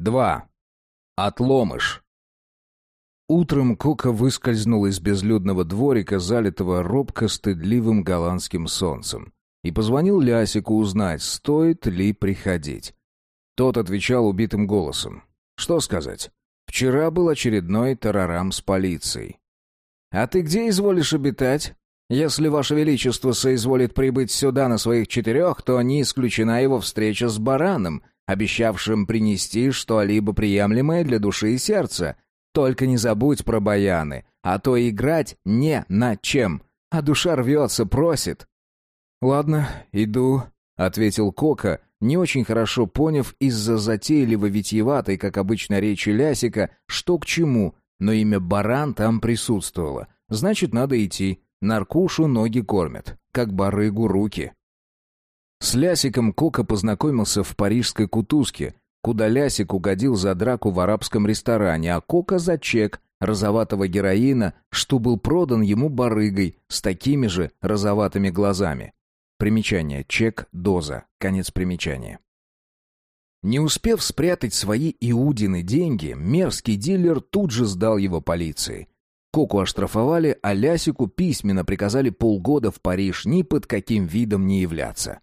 2. Отломыш. Утром Кока выскользнул из безлюдного дворика, залитого робко-стыдливым голландским солнцем, и позвонил Лясику узнать, стоит ли приходить. Тот отвечал убитым голосом. Что сказать? Вчера был очередной тарарам с полицией. «А ты где изволишь обитать? Если Ваше Величество соизволит прибыть сюда на своих четырех, то не исключена его встреча с бараном, обещавшим принести что-либо приемлемое для души и сердца. Только не забудь про баяны, а то играть не на чем, а душа рвется, просит». «Ладно, иду», — ответил Кока, не очень хорошо поняв из-за затейливо-витьеватой, как обычно, речи Лясика, что к чему, но имя Баран там присутствовало. Значит, надо идти. Наркушу ноги кормят, как барыгу руки. С Лясиком Кока познакомился в парижской кутузке, куда Лясик угодил за драку в арабском ресторане, а Кока за чек розоватого героина, что был продан ему барыгой с такими же розоватыми глазами. Примечание. Чек. Доза. Конец примечания. Не успев спрятать свои Иудины деньги, мерзкий дилер тут же сдал его полиции. Коку оштрафовали, а Лясику письменно приказали полгода в Париж ни под каким видом не являться.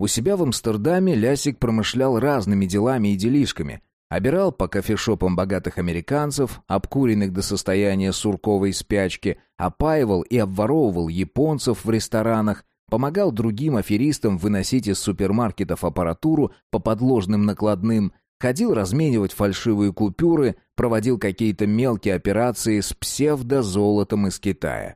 У себя в Амстердаме Лясик промышлял разными делами и делишками. Обирал по кофешопам богатых американцев, обкуренных до состояния сурковой спячки, опаивал и обворовывал японцев в ресторанах, помогал другим аферистам выносить из супермаркетов аппаратуру по подложным накладным, ходил разменивать фальшивые купюры, проводил какие-то мелкие операции с псевдозолотом из Китая.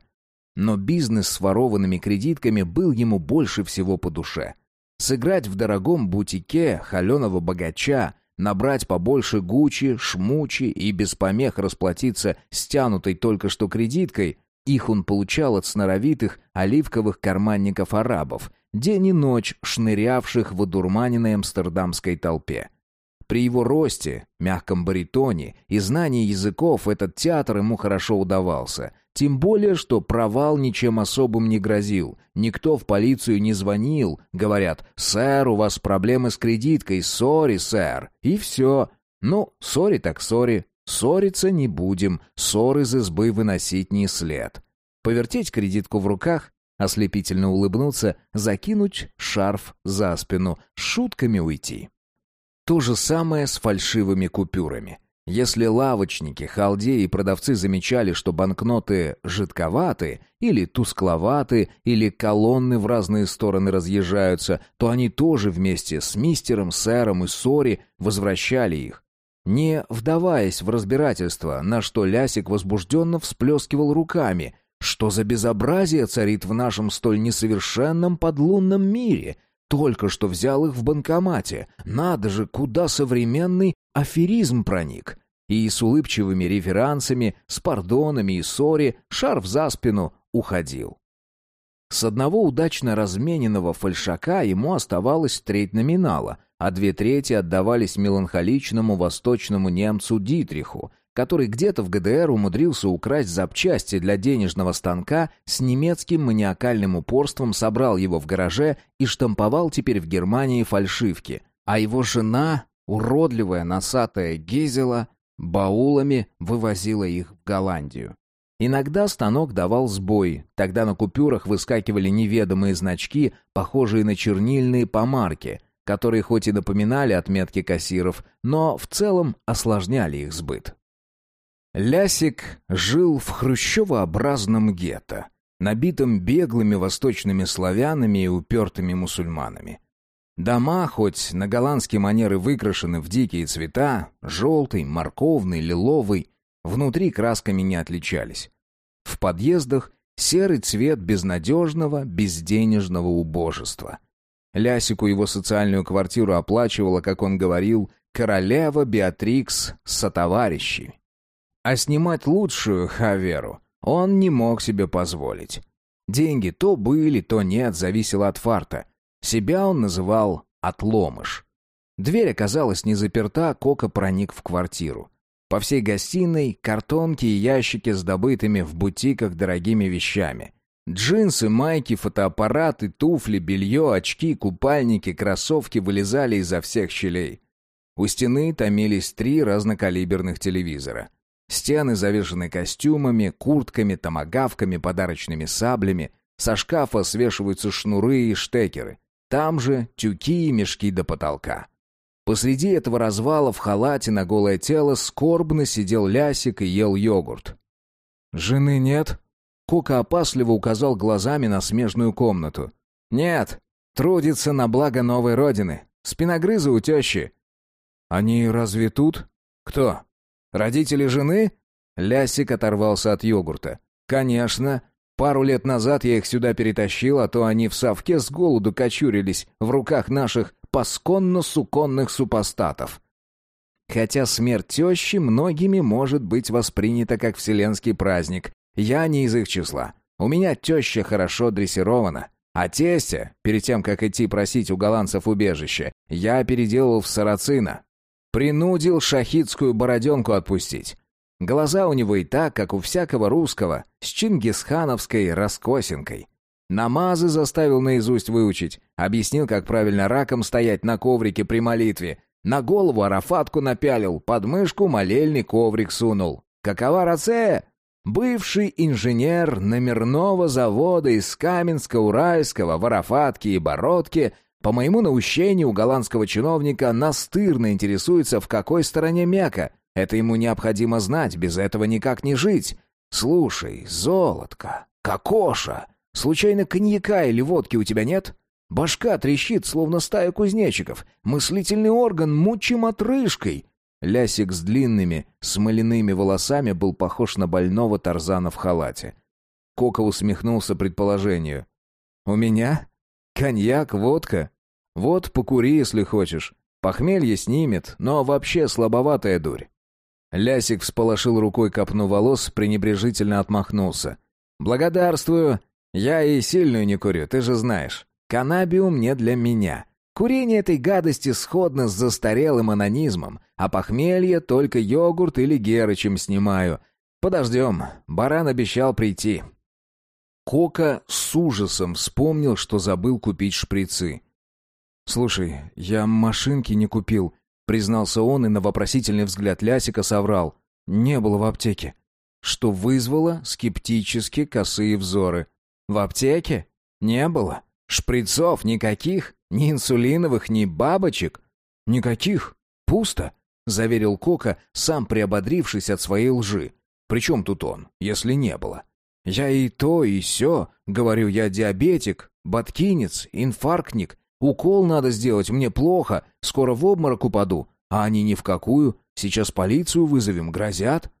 Но бизнес с ворованными кредитками был ему больше всего по душе. Сыграть в дорогом бутике холеного богача, набрать побольше гучи, шмучи и без помех расплатиться стянутой только что кредиткой – их он получал от сноровитых оливковых карманников-арабов, день и ночь шнырявших в одурманенной амстердамской толпе. При его росте, мягком баритоне и знании языков этот театр ему хорошо удавался. Тем более, что провал ничем особым не грозил. Никто в полицию не звонил. Говорят, «Сэр, у вас проблемы с кредиткой, сори, сэр». И все. Ну, sorry так sorry. Ссориться не будем, ссор из избы выносить не след. Повертеть кредитку в руках, ослепительно улыбнуться, закинуть шарф за спину, шутками уйти. То же самое с фальшивыми купюрами. Если лавочники, халдеи и продавцы замечали, что банкноты жидковаты или тускловаты, или колонны в разные стороны разъезжаются, то они тоже вместе с мистером, сэром и sorry возвращали их, не вдаваясь в разбирательство, на что Лясик возбужденно всплескивал руками. Что за безобразие царит в нашем столь несовершенном подлунном мире? Только что взял их в банкомате. Надо же, куда современный аферизм проник. И с улыбчивыми реверансами, с пардонами и ссори, шарф за спину, уходил. С одного удачно размененного фальшака ему оставалось треть номинала, а две трети отдавались меланхоличному восточному немцу Дитриху, который где-то в ГДР умудрился украсть запчасти для денежного станка, с немецким маниакальным упорством собрал его в гараже и штамповал теперь в Германии фальшивки. А его жена, уродливая носатая Гизела, баулами вывозила их в Голландию. Иногда станок давал сбой, тогда на купюрах выскакивали неведомые значки, похожие на чернильные помарки, которые хоть и напоминали отметки кассиров, но в целом осложняли их сбыт. Лясик жил в хрущевообразном гетто, набитом беглыми восточными славянами и упертыми мусульманами. Дома, хоть на голландские манеры выкрашены в дикие цвета, желтый, морковный, лиловый, внутри красками не отличались. В подъездах серый цвет безнадежного, безденежного убожества. Лясику его социальную квартиру оплачивала, как он говорил, королева Беатрикс сотоварищи. А снимать лучшую Хаверу он не мог себе позволить. Деньги то были, то нет, зависело от фарта. Себя он называл «отломыш». Дверь оказалась не заперта, Кока проник в квартиру. По всей гостиной картонки и ящики с добытыми в бутиках дорогими вещами. Джинсы, майки, фотоаппараты, туфли, белье, очки, купальники, кроссовки вылезали изо всех щелей. У стены томились три разнокалиберных телевизора. Стены завешены костюмами, куртками, томагавками, подарочными саблями. Со шкафа свешиваются шнуры и штекеры. Там же тюки и мешки до потолка. Посреди этого развала в халате на голое тело скорбно сидел Лясик и ел йогурт. «Жены нет?» Кока опасливо указал глазами на смежную комнату. «Нет, трудится на благо новой родины. Спиногрызы у тещи». «Они разве тут?» «Кто? Родители жены?» Лясик оторвался от йогурта. «Конечно. Пару лет назад я их сюда перетащил, а то они в совке с голоду кочурились в руках наших пасконно-суконных супостатов. Хотя смерть тещи многими может быть воспринята как вселенский праздник, я не из их числа. У меня теща хорошо дрессирована. А тестя, перед тем, как идти просить у голландцев убежище, я переделал в сарацина. Принудил шахидскую бороденку отпустить. Глаза у него и так, как у всякого русского, с чингисхановской раскосинкой. Намазы заставил наизусть выучить, объяснил, как правильно раком стоять на коврике при молитве, на голову арафатку напялил, под мышку молельный коврик сунул. Какова рация? Бывший инженер номерного завода из Каменска-Уральского в Арафатке и Бородке по моему наущению у голландского чиновника настырно интересуется, в какой стороне Мека. Это ему необходимо знать, без этого никак не жить. Слушай, золотко, кокоша, случайно коньяка или водки у тебя нет? Башка трещит, словно стая кузнечиков. Мыслительный орган мучим отрыжкой. Лясик с длинными, смоляными волосами был похож на больного Тарзана в халате. Кока усмехнулся предположению. «У меня? Коньяк, водка? Вот, покури, если хочешь. Похмелье снимет, но вообще слабоватая дурь». Лясик всполошил рукой копну волос, пренебрежительно отмахнулся. «Благодарствую. Я и сильную не курю, ты же знаешь. Канабиум не для меня. Курение этой гадости сходно с застарелым анонизмом, а похмелье только йогурт или герычем снимаю. Подождем, баран обещал прийти». Кока с ужасом вспомнил, что забыл купить шприцы. «Слушай, я машинки не купил», — признался он и на вопросительный взгляд Лясика соврал. «Не было в аптеке». Что вызвало скептически косые взоры. «В аптеке? Не было. Шприцов никаких?» Ни инсулиновых, ни бабочек. Никаких. Пусто, заверил Кока, сам приободрившись от своей лжи. Причем тут он, если не было? Я и то, и сё, говорю я диабетик, боткинец, инфарктник. Укол надо сделать, мне плохо, скоро в обморок упаду. А они ни в какую, сейчас полицию вызовем, грозят.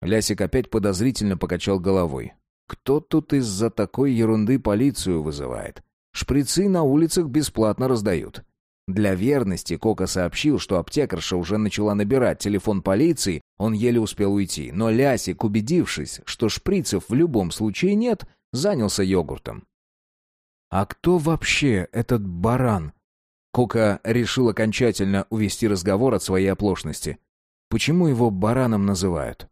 Лясик опять подозрительно покачал головой. Кто тут из-за такой ерунды полицию вызывает? Шприцы на улицах бесплатно раздают. Для верности Кока сообщил, что аптекарша уже начала набирать телефон полиции, он еле успел уйти, но Лясик, убедившись, что шприцев в любом случае нет, занялся йогуртом. «А кто вообще этот баран?» Кока решил окончательно увести разговор от своей оплошности. «Почему его бараном называют?»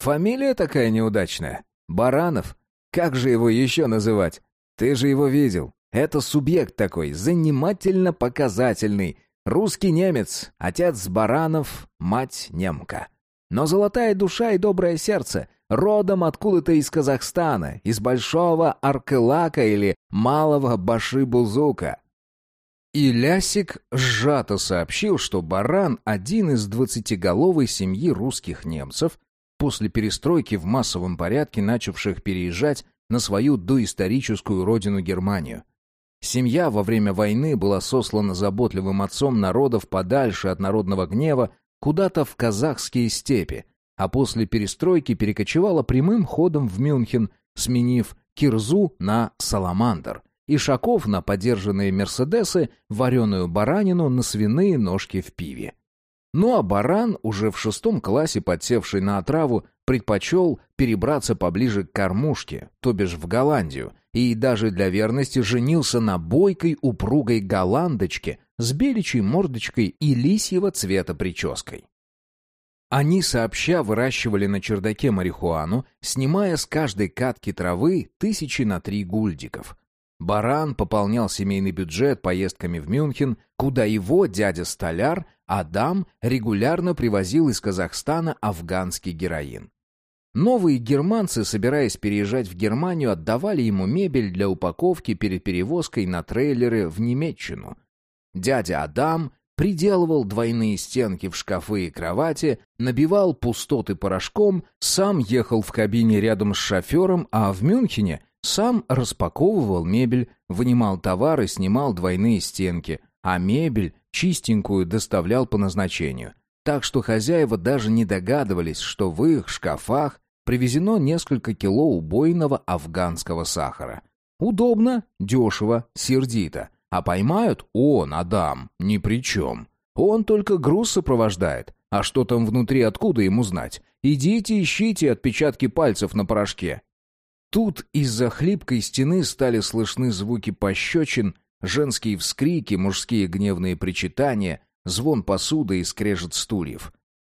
«Фамилия такая неудачная. Баранов. Как же его еще называть? Ты же его видел. Это субъект такой, занимательно-показательный. Русский немец, отец баранов, мать немка. Но золотая душа и доброе сердце, родом откуда-то из Казахстана, из большого Аркелака или малого Баши-Бузука. И Лясик сжато сообщил, что баран — один из двадцатиголовой семьи русских немцев, после перестройки в массовом порядке начавших переезжать на свою доисторическую родину Германию. Семья во время войны была сослана заботливым отцом народов подальше от народного гнева, куда-то в казахские степи, а после перестройки перекочевала прямым ходом в Мюнхен, сменив кирзу на саламандр, ишаков на подержанные мерседесы, вареную баранину на свиные ножки в пиве. Ну а баран, уже в шестом классе подсевший на отраву, предпочел перебраться поближе к кормушке, то бишь в Голландию, и даже для верности женился на бойкой упругой голландочке с беличьей мордочкой и лисьего цвета прической. Они сообща выращивали на чердаке марихуану, снимая с каждой катки травы тысячи на три гульдиков. Баран пополнял семейный бюджет поездками в Мюнхен, куда его дядя-столяр Адам регулярно привозил из Казахстана афганский героин. Новые германцы, собираясь переезжать в Германию, отдавали ему мебель для упаковки перед перевозкой на трейлеры в Немеччину. Дядя Адам приделывал двойные стенки в шкафы и кровати, набивал пустоты порошком, сам ехал в кабине рядом с шофером, а в Мюнхене сам распаковывал мебель, вынимал товары, снимал двойные стенки, а мебель чистенькую доставлял по назначению. Так что хозяева даже не догадывались, что в их шкафах привезено несколько кило убойного афганского сахара. Удобно, дешево, сердито. А поймают он, Адам, ни при чем. Он только груз сопровождает. А что там внутри, откуда ему знать? Идите ищите отпечатки пальцев на порошке. Тут из-за хлипкой стены стали слышны звуки пощечин, женские вскрики, мужские гневные причитания, звон посуды и скрежет стульев.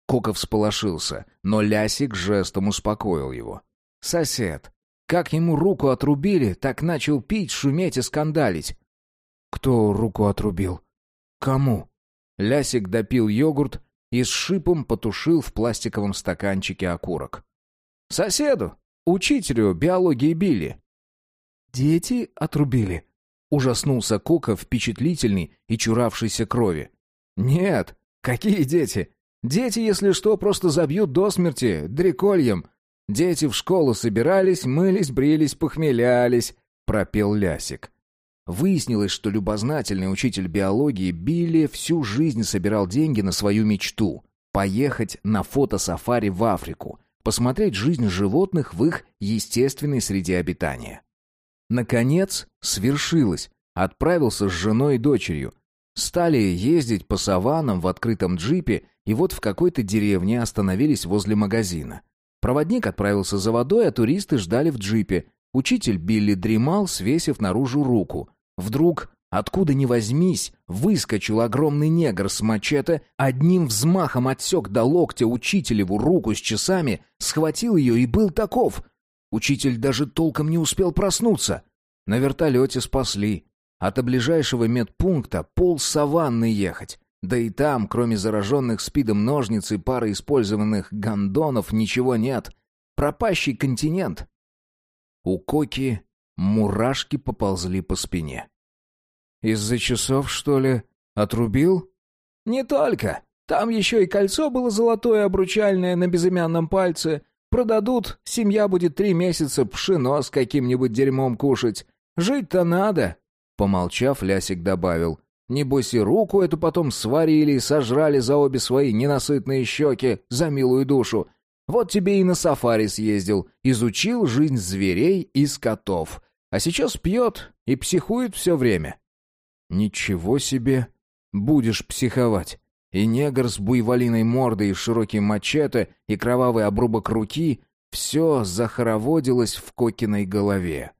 Коков сполошился, но Лясик жестом успокоил его. «Сосед, как ему руку отрубили, так начал пить, шуметь и скандалить». «Кто руку отрубил? Кому?» Лясик допил йогурт и с шипом потушил в пластиковом стаканчике окурок. «Соседу, Учителю биологии Билли». «Дети отрубили?» — ужаснулся Кока, впечатлительный и чуравшийся крови. «Нет, какие дети? Дети, если что, просто забьют до смерти, дрекольем. Дети в школу собирались, мылись, брились, похмелялись», — пропел Лясик. Выяснилось, что любознательный учитель биологии Билли всю жизнь собирал деньги на свою мечту — поехать на фотосафари в Африку — посмотреть жизнь животных в их естественной среде обитания. Наконец, свершилось. Отправился с женой и дочерью. Стали ездить по саванам в открытом джипе, и вот в какой-то деревне остановились возле магазина. Проводник отправился за водой, а туристы ждали в джипе. Учитель Билли дремал, свесив наружу руку. Вдруг Откуда ни возьмись, выскочил огромный негр с мачете, одним взмахом отсек до локтя учителеву руку с часами, схватил ее и был таков. Учитель даже толком не успел проснуться. На вертолете спасли. А до ближайшего медпункта пол саванны ехать. Да и там, кроме зараженных спидом ножниц и пары использованных гондонов, ничего нет. Пропащий континент. У Коки мурашки поползли по спине. Из-за часов, что ли? Отрубил? Не только. Там еще и кольцо было золотое обручальное на безымянном пальце. Продадут, семья будет три месяца пшено с каким-нибудь дерьмом кушать. Жить-то надо. Помолчав, Лясик добавил. Небось и руку эту потом сварили и сожрали за обе свои ненасытные щеки, за милую душу. Вот тебе и на сафари съездил, изучил жизнь зверей и скотов. А сейчас пьет и психует все время. Ничего себе! Будешь психовать. И негр с буйволиной мордой, и широким мачете, и кровавый обрубок руки — все захороводилось в Кокиной голове.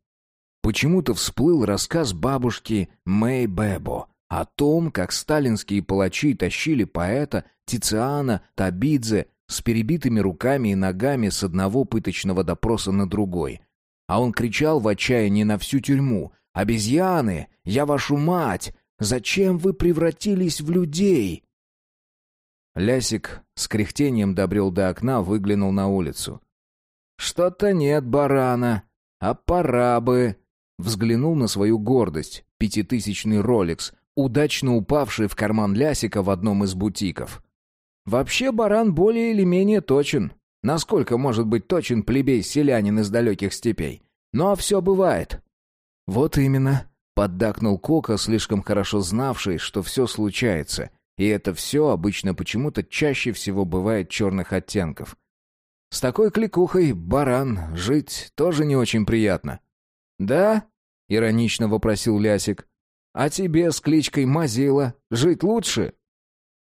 Почему-то всплыл рассказ бабушки Мэй Бэбо о том, как сталинские палачи тащили поэта Тициана Табидзе с перебитыми руками и ногами с одного пыточного допроса на другой. А он кричал в отчаянии на всю тюрьму «Обезьяны! Я вашу мать! Зачем вы превратились в людей?» Лясик с кряхтением добрел до окна, выглянул на улицу. «Что-то нет барана, а пора бы...» Взглянул на свою гордость, пятитысячный роликс, удачно упавший в карман Лясика в одном из бутиков. «Вообще баран более или менее точен. Насколько может быть точен плебей-селянин из далеких степей? Но все бывает. «Вот именно», — поддакнул Кока, слишком хорошо знавший, что все случается, и это все обычно почему-то чаще всего бывает черных оттенков. «С такой кликухой, баран, жить тоже не очень приятно». «Да?» — иронично вопросил Лясик. «А тебе с кличкой Мазила жить лучше?»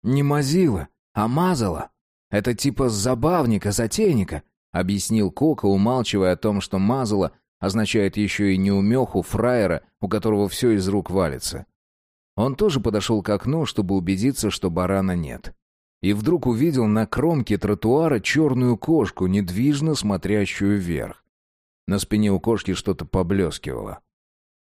«Не Мазила, а Мазала. Это типа забавника, затейника», — объяснил Кока, умалчивая о том, что Мазала означает еще и неумеху фраера, у которого все из рук валится. Он тоже подошел к окну, чтобы убедиться, что барана нет. И вдруг увидел на кромке тротуара черную кошку, недвижно смотрящую вверх. На спине у кошки что-то поблескивало.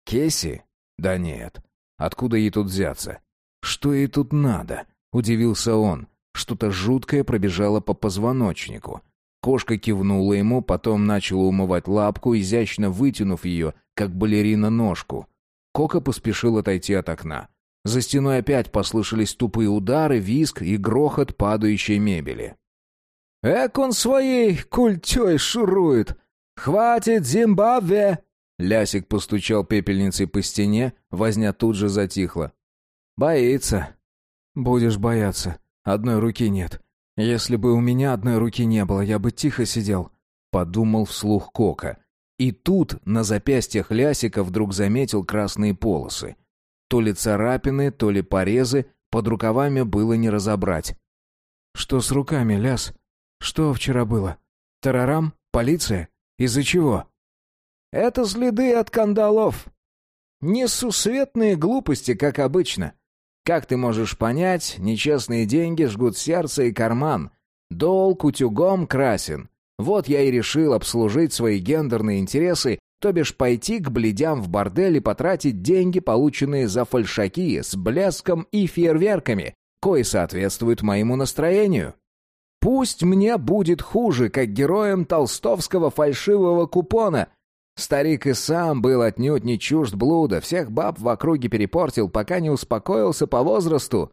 Кесси? Да нет. Откуда ей тут взяться? Что ей тут надо? Удивился он. Что-то жуткое пробежало по позвоночнику. Кошка кивнула ему, потом начала умывать лапку, изящно вытянув ее, как балерина ножку. Кока поспешил отойти от окна. За стеной опять послышались тупые удары, визг и грохот падающей мебели. «Эк он своей культей шурует! Хватит, Зимбабве!» Лясик постучал пепельницей по стене, возня тут же затихла. «Боится». «Будешь бояться. Одной руки нет. Если бы у меня одной руки не было, я бы тихо сидел», — подумал вслух Кока. И тут на запястьях Лясика вдруг заметил красные полосы. То ли царапины, то ли порезы, под рукавами было не разобрать. «Что с руками, Ляс? Что вчера было? Тарарам? Полиция? Из-за чего?» «Это следы от кандалов. Несусветные глупости, как обычно. Как ты можешь понять, нечестные деньги жгут сердце и карман. Долг утюгом красен. Вот я и решил обслужить свои гендерные интересы то бишь пойти к бледям в бордель и потратить деньги, полученные за фальшаки, с блеском и фейерверками, кои соответствуют моему настроению. Пусть мне будет хуже, как героям толстовского фальшивого купона. Старик и сам был отнюдь не чужд блуда, всех баб в округе перепортил, пока не успокоился по возрасту.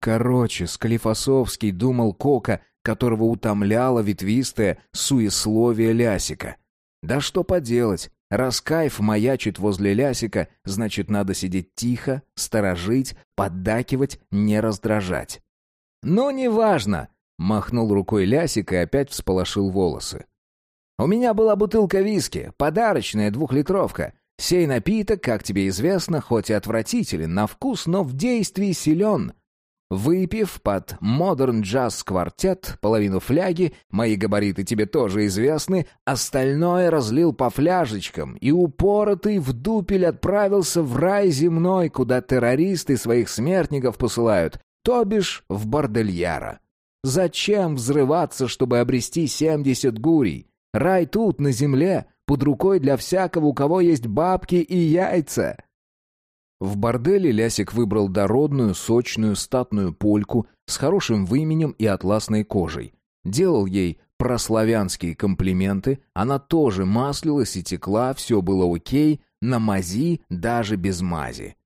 Короче, Склифосовский думал Кока, которого утомляло ветвистое суесловие Лясика. Да что поделать, Раз кайф маячит возле лясика, значит, надо сидеть тихо, сторожить, поддакивать, не раздражать. «Ну, неважно!» — махнул рукой лясик и опять всполошил волосы. «У меня была бутылка виски, подарочная двухлитровка. Сей напиток, как тебе известно, хоть и отвратителен на вкус, но в действии силен. Выпив под Modern Jazz Quartet половину фляги, мои габариты тебе тоже известны, остальное разлил по фляжечкам и упоротый в дупель отправился в рай земной, куда террористы своих смертников посылают, то бишь в бордельяра. Зачем взрываться, чтобы обрести семьдесят гурий? Рай тут, на земле, под рукой для всякого, у кого есть бабки и яйца. В борделе Лясик выбрал дородную, сочную, статную польку с хорошим выменем и атласной кожей. Делал ей прославянские комплименты, она тоже маслилась и текла, все было окей, на мази, даже без мази.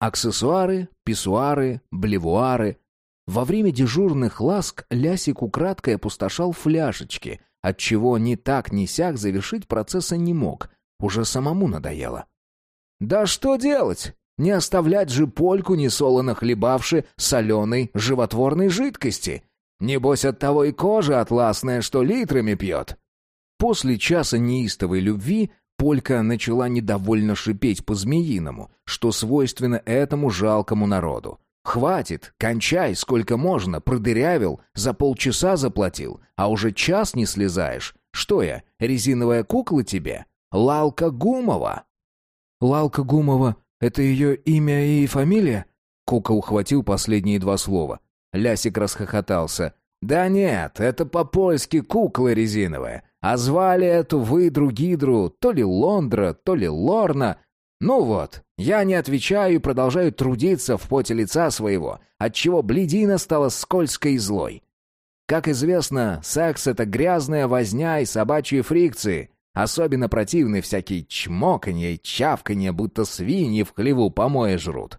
Аксессуары, писсуары, блевуары. Во время дежурных ласк Лясик украдкой опустошал фляжечки, отчего ни так ни сяк завершить процесса не мог, уже самому надоело. «Да что делать? Не оставлять же польку, несолоно хлебавши соленой животворной жидкости. Небось от того и кожа атласная, что литрами пьет. После часа неистовой любви Полька начала недовольно шипеть по-змеиному, что свойственно этому жалкому народу. «Хватит, кончай, сколько можно, продырявил, за полчаса заплатил, а уже час не слезаешь. Что я, резиновая кукла тебе? Лалка Гумова?» «Лалка Гумова это ее имя и фамилия?» Кука ухватил последние два слова. Лясик расхохотался. «Да нет, это по-польски кукла резиновая. А звали эту выдру-гидру то ли Лондра, то ли Лорна. Ну вот, я не отвечаю и продолжаю трудиться в поте лица своего, отчего бледина стала скользкой и злой. Как известно, секс — это грязная возня и собачьи фрикции. Особенно противны всякие чмоканье и чавканье, будто свиньи в хлеву помои жрут.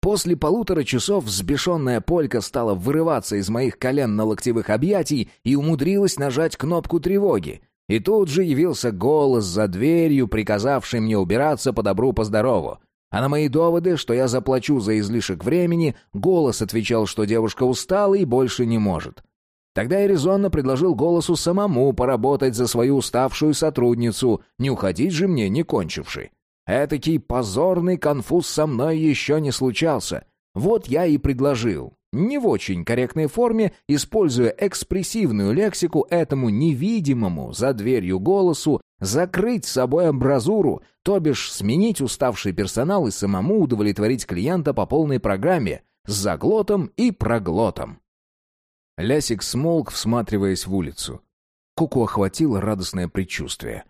После полутора часов взбешенная полька стала вырываться из моих колен на локтевых объятий и умудрилась нажать кнопку тревоги. И тут же явился голос за дверью, приказавший мне убираться по добру, по здорову. А на мои доводы, что я заплачу за излишек времени, голос отвечал, что девушка устала и больше не может. Тогда я резонно предложил голосу самому поработать за свою уставшую сотрудницу, не уходить же мне, не кончивший. Этакий позорный конфуз со мной еще не случался. Вот я и предложил, не в очень корректной форме, используя экспрессивную лексику этому невидимому за дверью голосу, закрыть собой амбразуру, то бишь сменить уставший персонал и самому удовлетворить клиента по полной программе с заглотом и проглотом. Лясик смолк, всматриваясь в улицу. Куку охватило радостное предчувствие.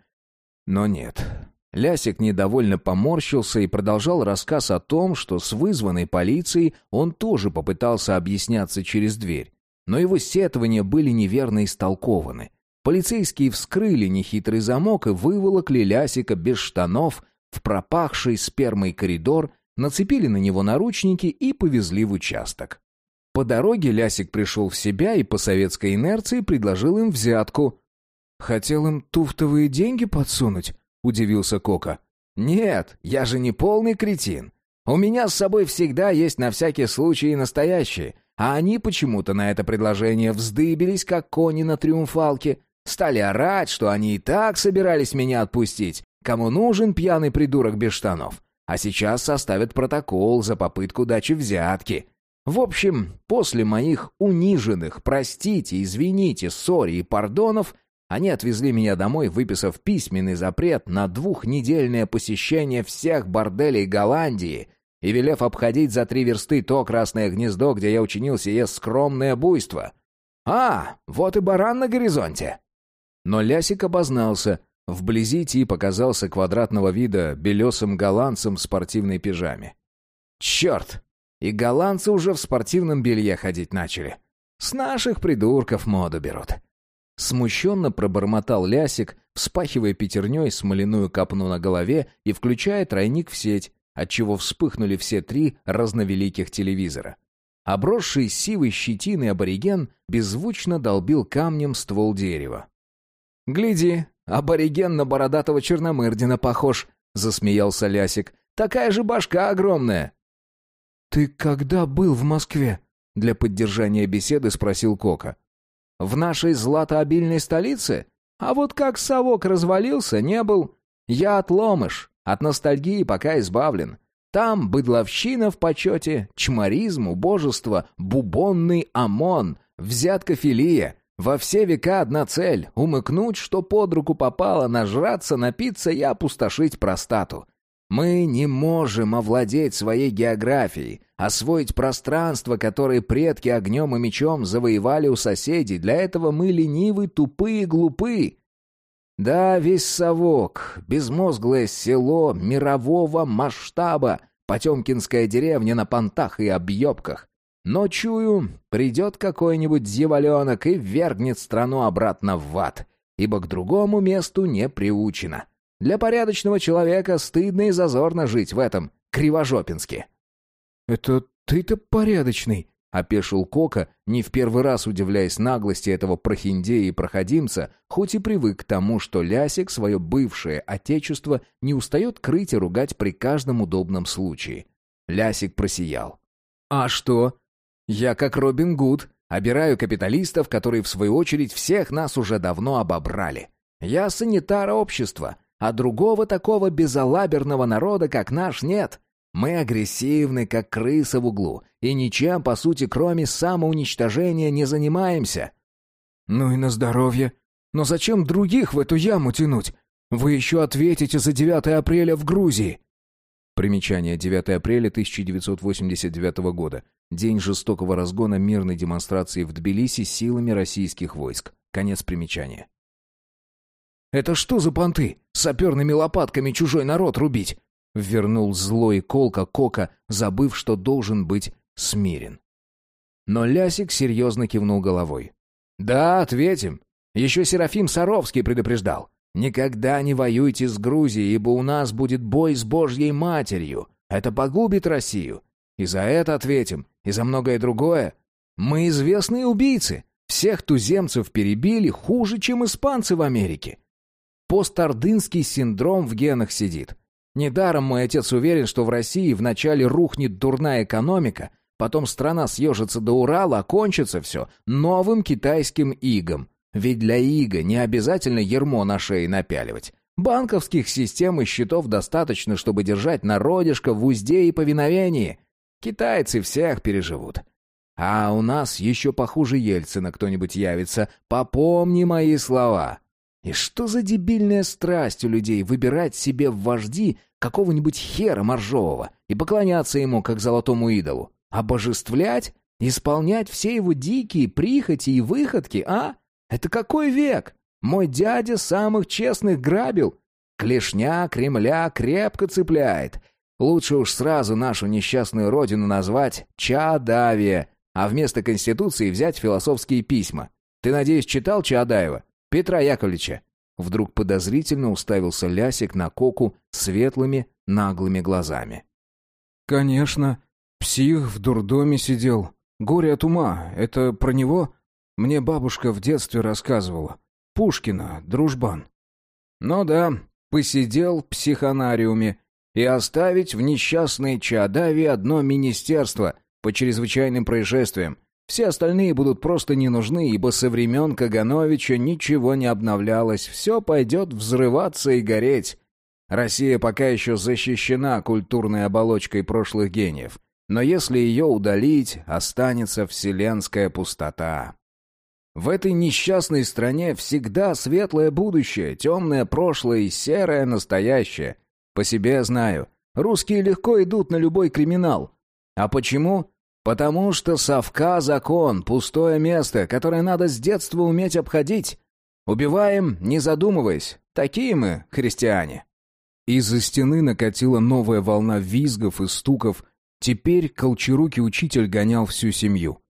Но нет, Лясик недовольно поморщился и продолжал рассказ о том, что с вызванной полицией он тоже попытался объясняться через дверь. Но его сетования были неверно истолкованы. Полицейские вскрыли нехитрый замок и выволокли Лясика без штанов в пропахший спермой коридор, нацепили на него наручники и повезли в участок. По дороге Лясик пришел в себя и по советской инерции предложил им взятку. «Хотел им туфтовые деньги подсунуть?» — удивился Кока. «Нет, я же не полный кретин. У меня с собой всегда есть на всякий случай настоящие, а они почему-то на это предложение вздыбились, как кони на триумфалке, стали орать, что они и так собирались меня отпустить, кому нужен пьяный придурок без штанов, а сейчас составят протокол за попытку дачи взятки. В общем, после моих униженных «простите», «извините», «сори» и «пардонов» они отвезли меня домой, выписав письменный запрет на двухнедельное посещение всех борделей Голландии и велев обходить за три версты то красное гнездо, где я учинил сие скромное буйство. «А, вот и баран на горизонте!» Но Лясик обознался. Вблизи тип оказался квадратного вида белесым голландцем в спортивной пижаме. «Черт! И голландцы уже в спортивном белье ходить начали. С наших придурков моду берут». Смущенно пробормотал Лясик, вспахивая пятерней смоляную капну на голове и включая тройник в сеть, отчего вспыхнули все три разновеликих телевизора. Обросший сивой щетиной абориген беззвучно долбил камнем ствол дерева. «Гляди, абориген на бородатого черномырдина похож», — засмеялся Лясик. «Такая же башка огромная». «Ты когда был в Москве?» — для поддержания беседы спросил Кока. «В нашей златообильной столице? А вот как совок развалился, не был. Я отломыш, от ностальгии пока избавлен. Там быдловщина в почете, чморизм, убожество, бубонный ОМОН, взяткофилия, во все века одна цель — умыкнуть, что под руку попало, нажраться, напиться и опустошить простату. Мы не можем овладеть своей географией, освоить пространство, которое предки огнем и мечом завоевали у соседей. Для этого мы ленивы, тупые, глупы. Да, весь совок, безмозглое село мирового масштаба, Потемкинская деревня на понтах и объебках. Но, чую, придет какой-нибудь дьяволенок и вергнет страну обратно в ад, ибо к другому месту не приучено. Для порядочного человека стыдно и зазорно жить в этом Кривожопинске. «Это ты-то порядочный», — опешил Кока, не в первый раз удивляясь наглости этого прохиндея и проходимца, хоть и привык к тому, что Лясик свое бывшее отечество не устает крыть и ругать при каждом удобном случае. Лясик просиял. «А что? Я как Робин Гуд, обираю капиталистов, которые в свою очередь всех нас уже давно обобрали. Я санитар общества, а другого такого безалаберного народа, как наш, нет. Мы агрессивны, как крыса в углу, и ничем, по сути, кроме самоуничтожения, не занимаемся. Ну и на здоровье. Но зачем других в эту яму тянуть? Вы еще ответите за 9 апреля в Грузии. Примечание 9 апреля 1989 года. День жестокого разгона мирной демонстрации в Тбилиси силами российских войск. Конец примечания. «Это что за понты? Саперными лопатками чужой народ рубить?» Вернул злой колка Кока, забыв, что должен быть смирен. Но Лясик серьезно кивнул головой. «Да, ответим. Еще Серафим Саровский предупреждал. Никогда не воюйте с Грузией, ибо у нас будет бой с Божьей Матерью. Это погубит Россию. И за это ответим, и за многое другое. Мы известные убийцы. Всех туземцев перебили хуже, чем испанцы в Америке. Постардынский синдром в генах сидит. Недаром мой отец уверен, что в России вначале рухнет дурная экономика, потом страна съежится до Урала, а кончится все новым китайским игом. Ведь для ига не обязательно ермо на шее напяливать. Банковских систем и счетов достаточно, чтобы держать народишко в узде и повиновении. Китайцы всех переживут. А у нас еще похуже Ельцина кто-нибудь явится. Попомни мои слова. И что за дебильная страсть у людей выбирать себе в вожди какого-нибудь хера моржового и поклоняться ему, как золотому идолу? Обожествлять? Исполнять все его дикие прихоти и выходки, а? Это какой век? Мой дядя самых честных грабил. Клешня Кремля крепко цепляет. Лучше уж сразу нашу несчастную родину назвать Чаадавия, а вместо Конституции взять философские письма. Ты, надеюсь, читал Чаадаева? Петра Яковлевича?» Вдруг подозрительно уставился Лясик на Коку светлыми, наглыми глазами. «Конечно. Псих в дурдоме сидел. Горе от ума. Это про него? Мне бабушка в детстве рассказывала. Пушкина, дружбан». «Ну да, посидел в психонариуме. И оставить в несчастной Чадаве одно министерство по чрезвычайным происшествиям. Все остальные будут просто не нужны, ибо со времен Кагановича ничего не обновлялось, все пойдет взрываться и гореть. Россия пока еще защищена культурной оболочкой прошлых гениев, но если ее удалить, останется вселенская пустота. В этой несчастной стране всегда светлое будущее, темное прошлое и серое настоящее. По себе знаю, русские легко идут на любой криминал. А почему? Потому что совка закон, пустое место, которое надо с детства уметь обходить. Убиваем, не задумываясь. Такие мы, христиане. Из-за стены накатила новая волна визгов и стуков. Теперь колчарукий учитель гонял всю семью.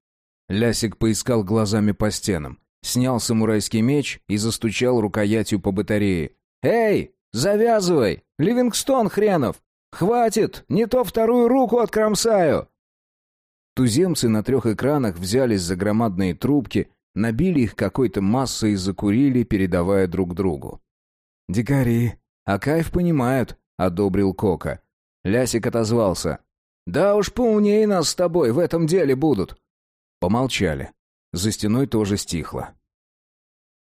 Лясик поискал глазами по стенам, снял самурайский меч и застучал рукоятью по батарее. «Эй, завязывай! Ливингстон хренов! Хватит! Не то вторую руку откромсаю!» Туземцы на трех экранах взялись за громадные трубки, набили их какой-то массой и закурили, передавая друг другу. «Дикари, а кайф понимают», — одобрил Кока. Лясик отозвался. «Да уж поумнее нас с тобой в этом деле будут». Помолчали. За стеной тоже стихло.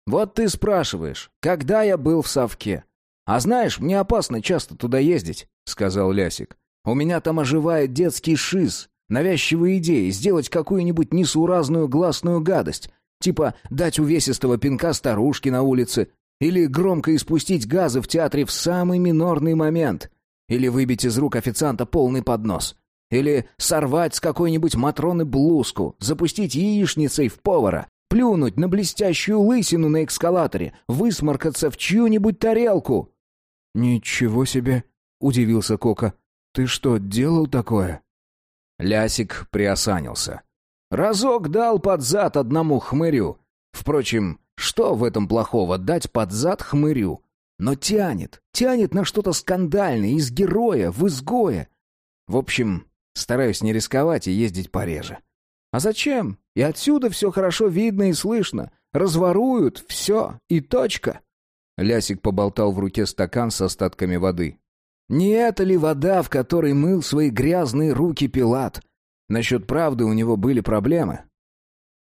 «Вот ты спрашиваешь, когда я был в совке? А знаешь, мне опасно часто туда ездить», — сказал Лясик. «У меня там оживает детский шиз, Навязчивые идеи сделать какую-нибудь несуразную гласную гадость, типа дать увесистого пинка старушке на улице, или громко испустить газы в театре в самый минорный момент, или выбить из рук официанта полный поднос, или сорвать с какой-нибудь Матроны блузку, запустить яичницей в повара, плюнуть на блестящую лысину на эскалаторе, высморкаться в чью-нибудь тарелку. «Ничего себе!» — удивился Кока. «Ты что, делал такое?» Лясик приосанился. «Разок дал под зад одному хмырю. Впрочем, что в этом плохого дать под зад хмырю? Но тянет, тянет на что-то скандальное, из героя в изгоя. В общем, стараюсь не рисковать и ездить пореже. А зачем? И отсюда все хорошо видно и слышно. Разворуют, все, и точка». Лясик поболтал в руке стакан с остатками воды. Не это ли вода, в которой мыл свои грязные руки Пилат? Насчет правды у него были проблемы.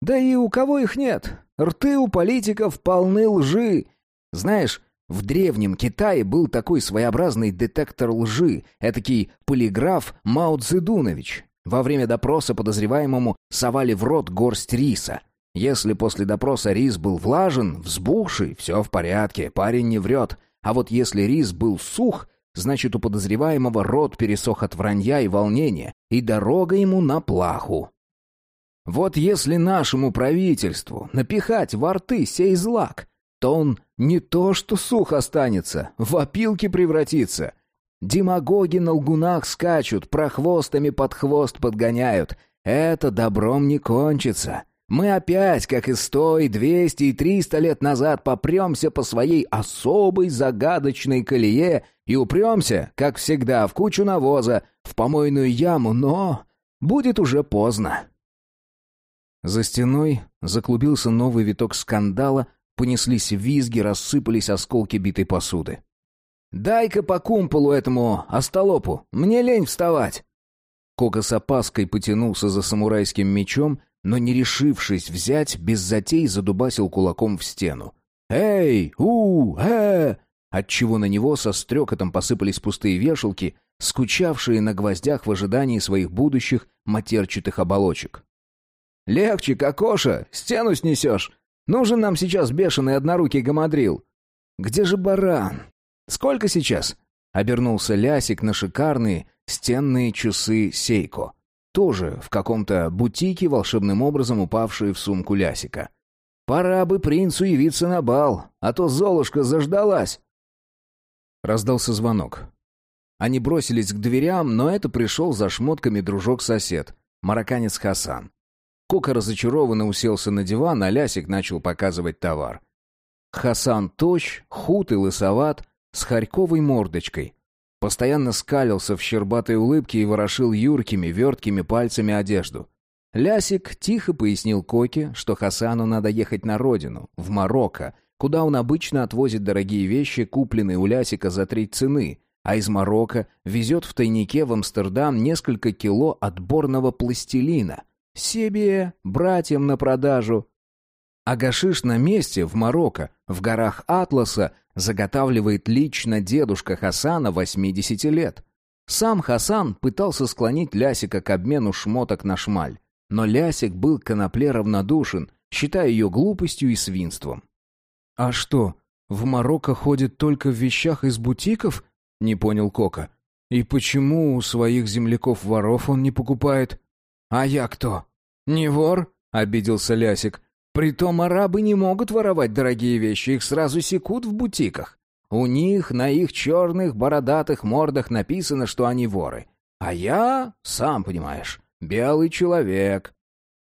Да и у кого их нет? Рты у политиков полны лжи. Знаешь, в древнем Китае был такой своеобразный детектор лжи, этакий полиграф Мао Цзэдунович. Во время допроса подозреваемому совали в рот горсть риса. Если после допроса рис был влажен, взбухший, все в порядке, парень не врет. А вот если рис был сух, Значит, у подозреваемого рот пересох от вранья и волнения, и дорога ему на плаху. Вот если нашему правительству напихать во рты сей злак, то он не то что сух останется, в опилки превратится. Демагоги на лгунах скачут, прохвостами под хвост подгоняют. Это добром не кончится. Мы опять, как и сто, и двести, и триста лет назад, попремся по своей особой загадочной колее и упремся, как всегда, в кучу навоза, в помойную яму, но будет уже поздно. За стеной заклубился новый виток скандала, понеслись визги, рассыпались осколки битой посуды. «Дай-ка по кумполу этому остолопу, мне лень вставать!» Кока с опаской потянулся за самурайским мечом, но, не решившись взять, без затей задубасил кулаком в стену. «Эй! У! Э!» Отчего на него со стрекотом посыпались пустые вешалки, скучавшие на гвоздях в ожидании своих будущих матерчатых оболочек. «Легче, кокоша! Стену снесешь! Нужен нам сейчас бешеный однорукий гамадрил!» «Где же баран? Сколько сейчас?» Обернулся Лясик на шикарные стенные часы Сейко тоже в каком-то бутике, волшебным образом упавшие в сумку Лясика. «Пора бы принцу явиться на бал, а то Золушка заждалась». Раздался звонок. Они бросились к дверям, но это пришел за шмотками дружок-сосед, марокканец Хасан. Кока разочарованно уселся на диван, а Лясик начал показывать товар. Хасан тощ, худ и лысоват, с хорьковой мордочкой. Постоянно скалился в щербатой улыбке и ворошил юркими, верткими пальцами одежду. Лясик тихо пояснил Коке, что Хасану надо ехать на родину, в Марокко, куда он обычно отвозит дорогие вещи, купленные у Лясика за три цены, а из Марокко везет в тайнике в Амстердам несколько кило отборного пластилина. Себе, братьям на продажу. А гашиш на месте, в Марокко, в горах Атласа, заготавливает лично дедушка Хасана 80 лет. Сам Хасан пытался склонить Лясика к обмену шмоток на шмаль. Но Лясик был к конопле равнодушен, считая ее глупостью и свинством. «А что, в Марокко ходит только в вещах из бутиков?» — не понял Кока. «И почему у своих земляков-воров он не покупает?» «А я кто? Не вор?» — обиделся Лясик. «Притом арабы не могут воровать дорогие вещи, их сразу секут в бутиках. У них на их черных бородатых мордах написано, что они воры. А я, сам понимаешь, Белый человек.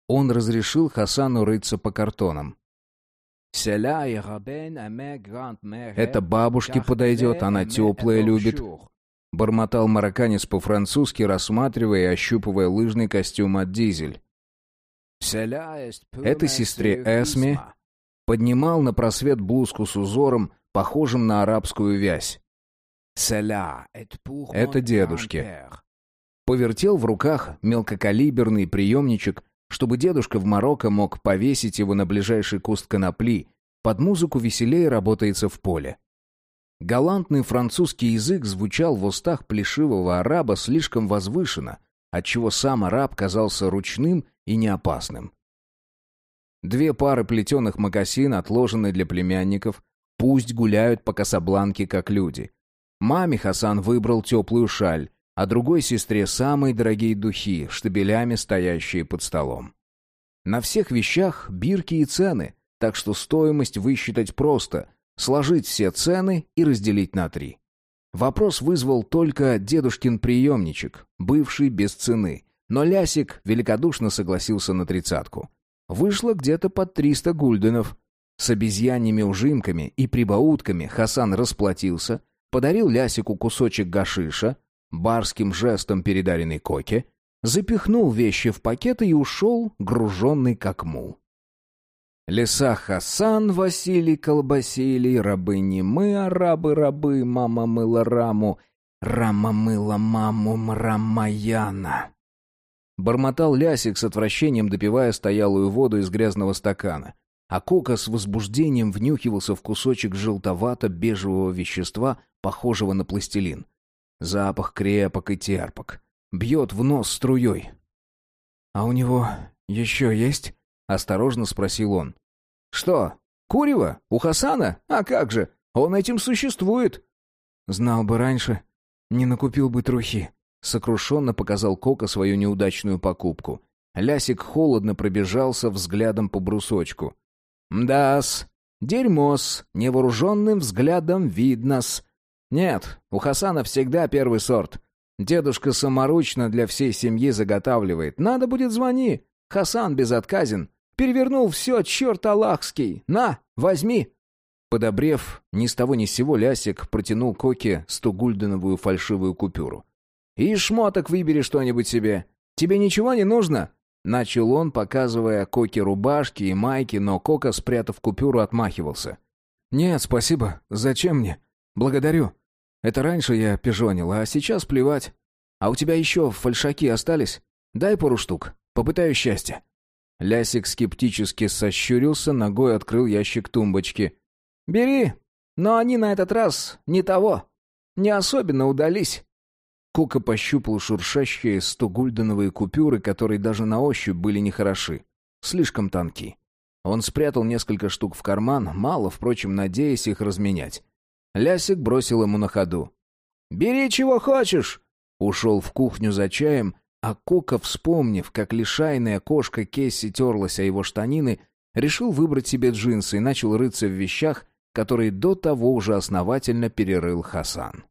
Он разрешил Хасану рыться по картонам. «Это бабушке подойдет, она теплая любит», — бормотал марокканец по-французски, рассматривая и ощупывая лыжный костюм от дизель. Это сестре Эсме поднимал на просвет блузку с узором, похожим на арабскую вязь. Это дедушке. Повертел в руках мелкокалиберный приемничек, чтобы дедушка в Марокко мог повесить его на ближайший куст конопли. Под музыку веселее работается в поле. Галантный французский язык звучал в устах плешивого араба слишком возвышенно, отчего сам араб казался ручным и неопасным. Две пары плетеных мокасин, отложенные для племянников, пусть гуляют по Касабланке как люди. Маме Хасан выбрал теплую шаль, а другой сестре самые дорогие духи, штабелями стоящие под столом. На всех вещах бирки и цены, так что стоимость высчитать просто, сложить все цены и разделить на три. Вопрос вызвал только дедушкин приемничек, бывший без цены, но Лясик великодушно согласился на тридцатку. Вышло где-то под триста гульденов. С обезьяньими ужимками и прибаутками Хасан расплатился, подарил Лясику кусочек гашиша, барским жестом передаренный Коке, запихнул вещи в пакеты и ушел, груженный как мул. Леса Хасан, Василий Колбасилий, рабы не мы, а рабы-рабы, мама мыла раму, рама мыла маму мрамаяна. Бормотал Лясик с отвращением, допивая стоялую воду из грязного стакана. А Кока с возбуждением внюхивался в кусочек желтовато-бежевого вещества, похожего на пластилин. Запах крепок и терпок. Бьет в нос струей. «А у него еще есть?» — осторожно спросил он. «Что, курево? У Хасана? А как же? Он этим существует!» «Знал бы раньше, не накупил бы трухи», — сокрушенно показал Кока свою неудачную покупку. Лясик холодно пробежался взглядом по брусочку. «Мда-с, дерьмо-с, невооруженным взглядом видно-с. Нет, у Хасана всегда первый сорт. Дедушка саморучно для всей семьи заготавливает. Надо будет звони. Хасан безотказен. Перевернул все, черт аллахский. На, возьми. Подобрев, ни с того ни с сего Лясик протянул Коке стогульденовую фальшивую купюру. «И шмоток выбери что-нибудь себе. Тебе ничего не нужно?» Начал он, показывая Коке рубашки и майки, но Кока, спрятав купюру, отмахивался. «Нет, спасибо. Зачем мне? Благодарю. Это раньше я пижонил, а сейчас плевать. А у тебя еще фальшаки остались? Дай пару штук. Попытаю счастье». Лясик скептически сощурился, ногой открыл ящик тумбочки. «Бери, но они на этот раз не того. Не особенно удались». Кука пощупал шуршащие стогульденовые купюры, которые даже на ощупь были нехороши. Слишком тонки. Он спрятал несколько штук в карман, мало, впрочем, надеясь их разменять. Лясик бросил ему на ходу. «Бери чего хочешь!» Ушел в кухню за чаем, а Кока, вспомнив, как лишайная кошка Кесси терлась о его штанины, решил выбрать себе джинсы и начал рыться в вещах, который до того уже основательно перерыл Хасан.